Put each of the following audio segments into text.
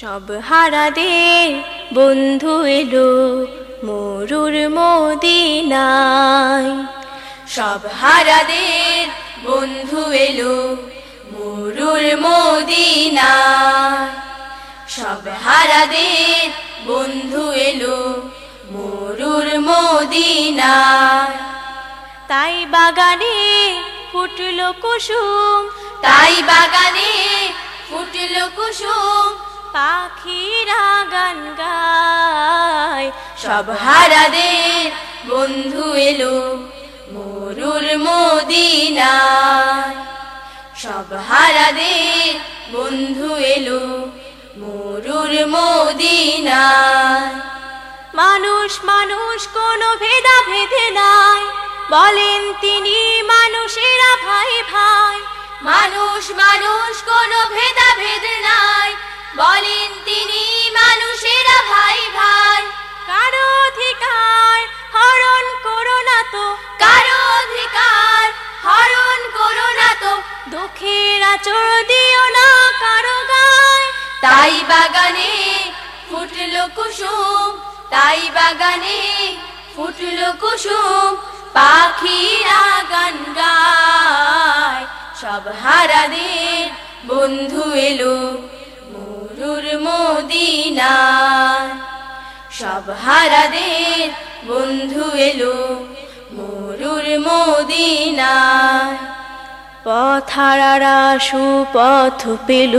সব হারাদের বন্ধু এলো মরুর মদিনায়। সব হারাদের বন্ধু এলো মরুর মদিনায়। সব হারাদের বন্ধু এলো মরুর মদিনায়। তাই বাগানে ফুটলো কুসুম, তাই বাগানে ফুটল কুসুম পাখিরা গান গায়। সব হারাদের বন্ধু এলো মরুর মদিনায়। সব হারাদের বন্ধু এলো মরুর মদিনায়। মানুষ মানুষ, কোনো ভেদা ভেদে নাই। বলেন তিনি মানুষেরা ভাই ভাই। মানুষ মানুষ, কোনো ভেদা বলেন তিনি মানুষেরা ভাই ভাই। কারও অধিকার হরণ করো না তো। কারও অধিকার হরণ করো না তো। দুঃখের আচর দিও না কারও গায়। তাই বাগানে ফুটলো কুসুম তাই বাগানে ফুটলো কুসুম পাখিরা গান গায়। সব হারাদের বন্ধু এলো। সব হারাদের বন্ধু এলো মরুর মদিনায়। পথারারা সুপথ পেল,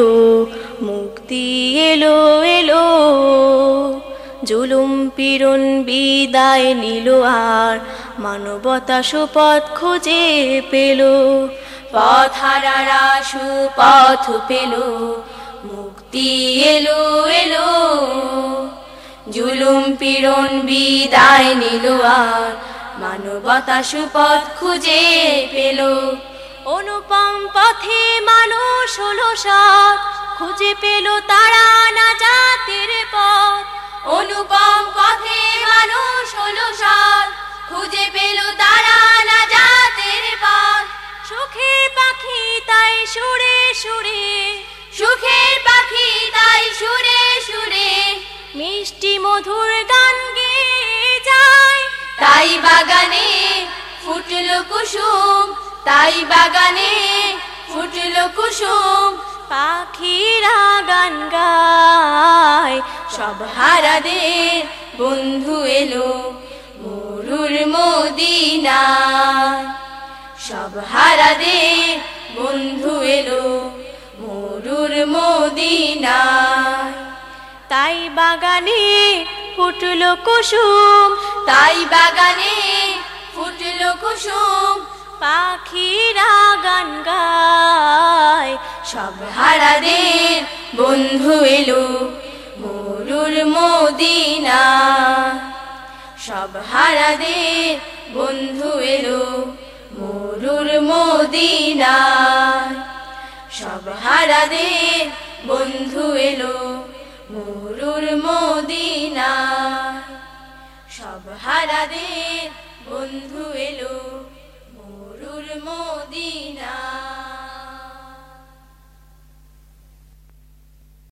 মুক্তি এলো এলো। জুলুম, পীড়ন, বিদায় নিল আর মানবতা সুপথ খুঁজে পেল। পথারারা সুপথ পেল, মুক্তি এলো এলো। জুলুম, পীড়ন, বিদায় নিল আর মানবতা সুপথ খুঁজে পেল। অনুপম পথে মানুষ হলো সৎ, খুঁজে পেল তারা না জাতের পথ। অনুপম পথে মানুষ হলো সৎ, খুঁজে পেল তারা না জাতের পথ। সুখে পাখি তাই সুরে সুরে সুখের পাখি তাই সুরে সুরে। মিষ্টি মধুর গান গেয়ে যায়। তাই বাগানে ফুটলো কুসুম, তাই বাগানে ফুটলো কুসুম। পাখিরা গান গায়, সব হারাদের বন্ধু এলো মরুর মদিনায়। সব হারাদের বন্ধু এলো মরুর মদিনায়। তাই বাগানে ফুটলো কুসুম, তাই বাগানে ফুটলো কুসুম। পাখিরা গান গায়, সব হারাদের বন্ধু এলো মরুর মদিনা। সব হারাদের বন্ধু এলো মরুর মদিনা। সব হারাদের বন্ধু এলো মরুর মদিনা। সব হারাদের বন্ধু এলো।